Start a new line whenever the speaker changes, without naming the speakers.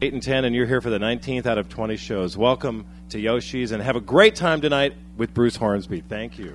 8 and 10, and you're here for the 19th out of 20 shows. Welcome to Yoshi's, and have a great time tonight with Bruce Hornsby. Thank you.